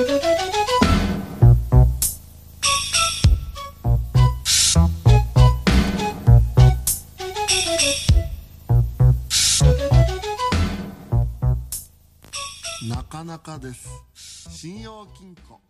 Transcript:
なかなかです。信用金庫。